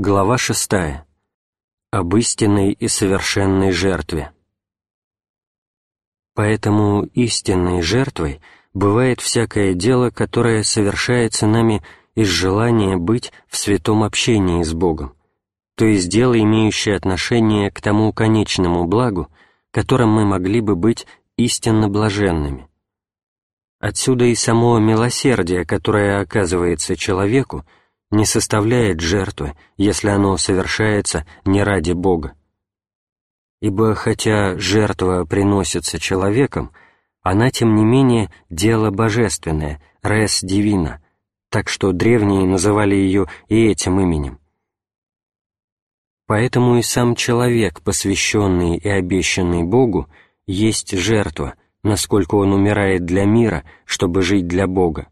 Глава 6. Об истинной и совершенной жертве. Поэтому истинной жертвой бывает всякое дело, которое совершается нами из желания быть в святом общении с Богом, то есть дело, имеющее отношение к тому конечному благу, которым мы могли бы быть истинно блаженными. Отсюда и само милосердие, которое оказывается человеку, не составляет жертвы, если оно совершается не ради Бога. Ибо хотя жертва приносится человеком, она, тем не менее, дело божественное, «рес дивина», так что древние называли ее и этим именем. Поэтому и сам человек, посвященный и обещанный Богу, есть жертва, насколько он умирает для мира, чтобы жить для Бога.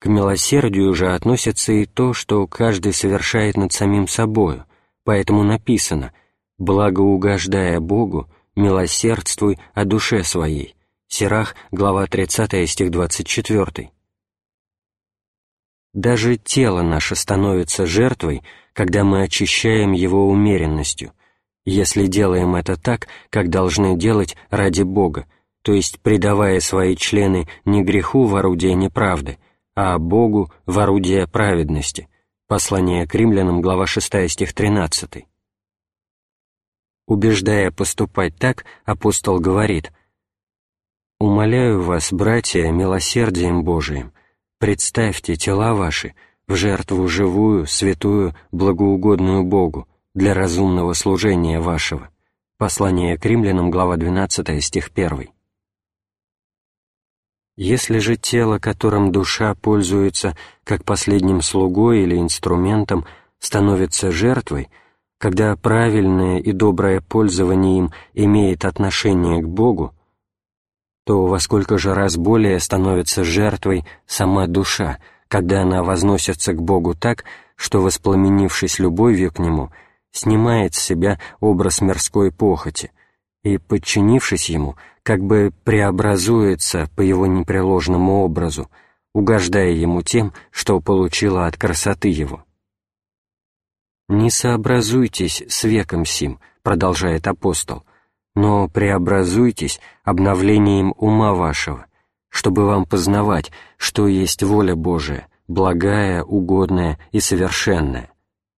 К милосердию же относится и то, что каждый совершает над самим собою, поэтому написано «благоугождая Богу, милосердствуй о душе своей». Сирах, глава 30, стих 24. Даже тело наше становится жертвой, когда мы очищаем его умеренностью, если делаем это так, как должны делать ради Бога, то есть предавая свои члены не греху в орудие неправды, а Богу в орудие праведности. Послание к римлянам, глава 6, стих 13. Убеждая поступать так, апостол говорит «Умоляю вас, братья, милосердием Божиим, представьте тела ваши в жертву живую, святую, благоугодную Богу для разумного служения вашего». Послание к римлянам, глава 12, стих 1. Если же тело, которым душа пользуется как последним слугой или инструментом, становится жертвой, когда правильное и доброе пользование им имеет отношение к Богу, то во сколько же раз более становится жертвой сама душа, когда она возносится к Богу так, что, воспламенившись любовью к Нему, снимает с себя образ мирской похоти и, подчинившись Ему, как бы преобразуется по его непреложному образу, угождая ему тем, что получила от красоты его. «Не сообразуйтесь с веком сим», — продолжает апостол, «но преобразуйтесь обновлением ума вашего, чтобы вам познавать, что есть воля Божия, благая, угодная и совершенная».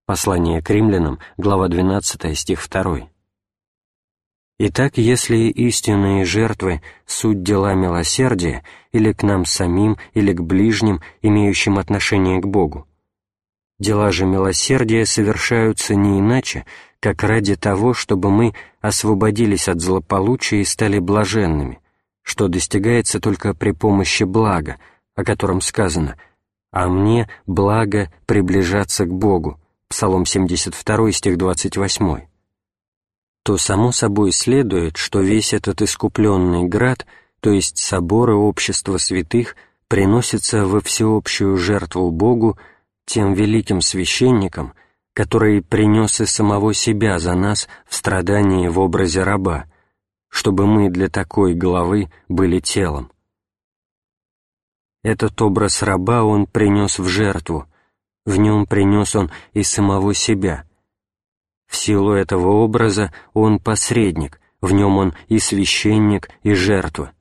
Послание к римлянам, глава 12, стих 2. Итак, если истинные жертвы — суть дела милосердия или к нам самим, или к ближним, имеющим отношение к Богу, дела же милосердия совершаются не иначе, как ради того, чтобы мы освободились от злополучия и стали блаженными, что достигается только при помощи блага, о котором сказано «А мне благо приближаться к Богу» Псалом 72, стих 28 то само собой следует, что весь этот искупленный град, то есть собор и общество святых, приносится во всеобщую жертву Богу тем великим священником, который принес и самого себя за нас в страдании в образе раба, чтобы мы для такой главы были телом. Этот образ раба он принес в жертву, в нем принес он и самого себя — в силу этого образа он посредник, в нем он и священник, и жертва.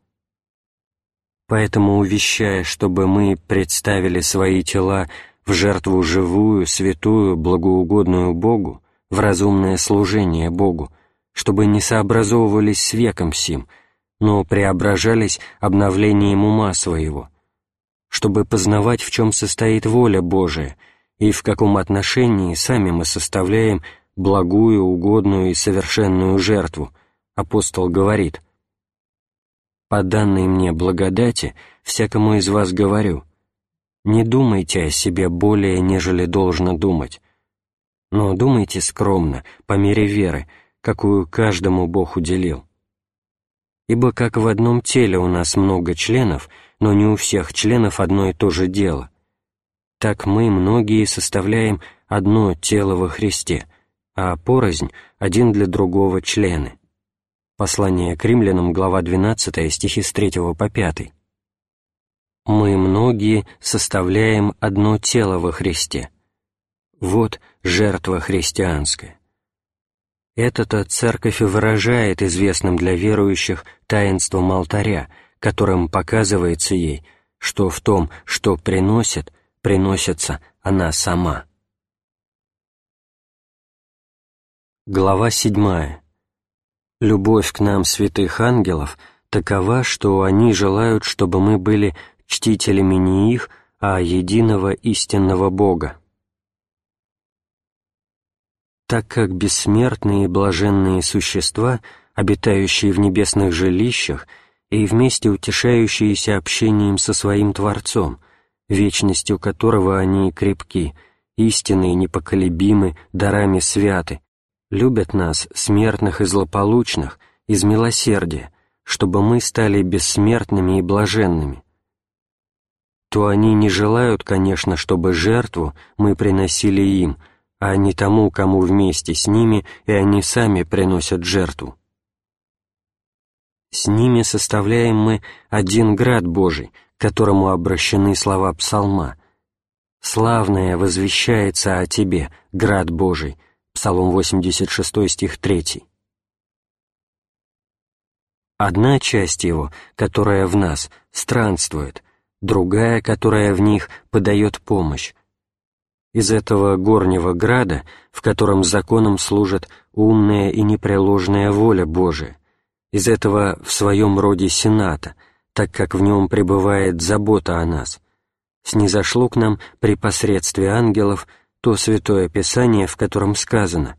Поэтому, увещая, чтобы мы представили свои тела в жертву живую, святую, благоугодную Богу, в разумное служение Богу, чтобы не сообразовывались с веком сим, но преображались обновлением ума своего, чтобы познавать, в чем состоит воля Божия и в каком отношении сами мы составляем благую, угодную и совершенную жертву, апостол говорит, «По данной мне благодати всякому из вас говорю, не думайте о себе более, нежели должно думать, но думайте скромно, по мере веры, какую каждому Бог уделил. Ибо как в одном теле у нас много членов, но не у всех членов одно и то же дело, так мы, многие, составляем одно тело во Христе, а порознь один для другого члены. Послание к римлянам, глава 12, стихи с 3 по 5. Мы многие составляем одно тело во Христе. Вот жертва христианская. Это-то церковь и выражает известным для верующих таинством алтаря, которым показывается ей, что в том, что приносит, приносится она сама. Глава 7. Любовь к нам святых ангелов такова, что они желают, чтобы мы были чтителями не их, а единого истинного Бога. Так как бессмертные и блаженные существа, обитающие в небесных жилищах и вместе утешающиеся общением со своим Творцом, вечностью которого они крепки, истинные, непоколебимы, дарами святы, любят нас, смертных и злополучных, из милосердия, чтобы мы стали бессмертными и блаженными, то они не желают, конечно, чтобы жертву мы приносили им, а не тому, кому вместе с ними и они сами приносят жертву. С ними составляем мы один град Божий, к которому обращены слова псалма. «Славное возвещается о тебе, град Божий», Псалом 86 стих 3. Одна часть его, которая в нас, странствует, другая, которая в них подает помощь. Из этого горнего града, в котором законом служит умная и непреложная воля Божия, из этого в своем роде сената, так как в нем пребывает забота о нас, снизошло к нам при посредстве ангелов то святое Писание, в котором сказано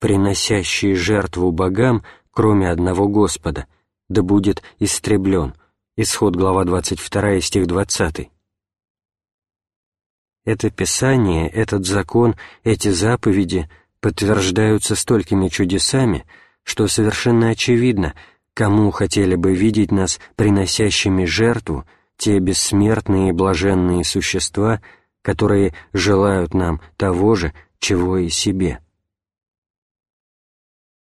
«Приносящий жертву богам, кроме одного Господа, да будет истреблен». Исход, глава 22, стих 20. Это Писание, этот закон, эти заповеди подтверждаются столькими чудесами, что совершенно очевидно, кому хотели бы видеть нас приносящими жертву те бессмертные и блаженные существа, которые желают нам того же, чего и себе.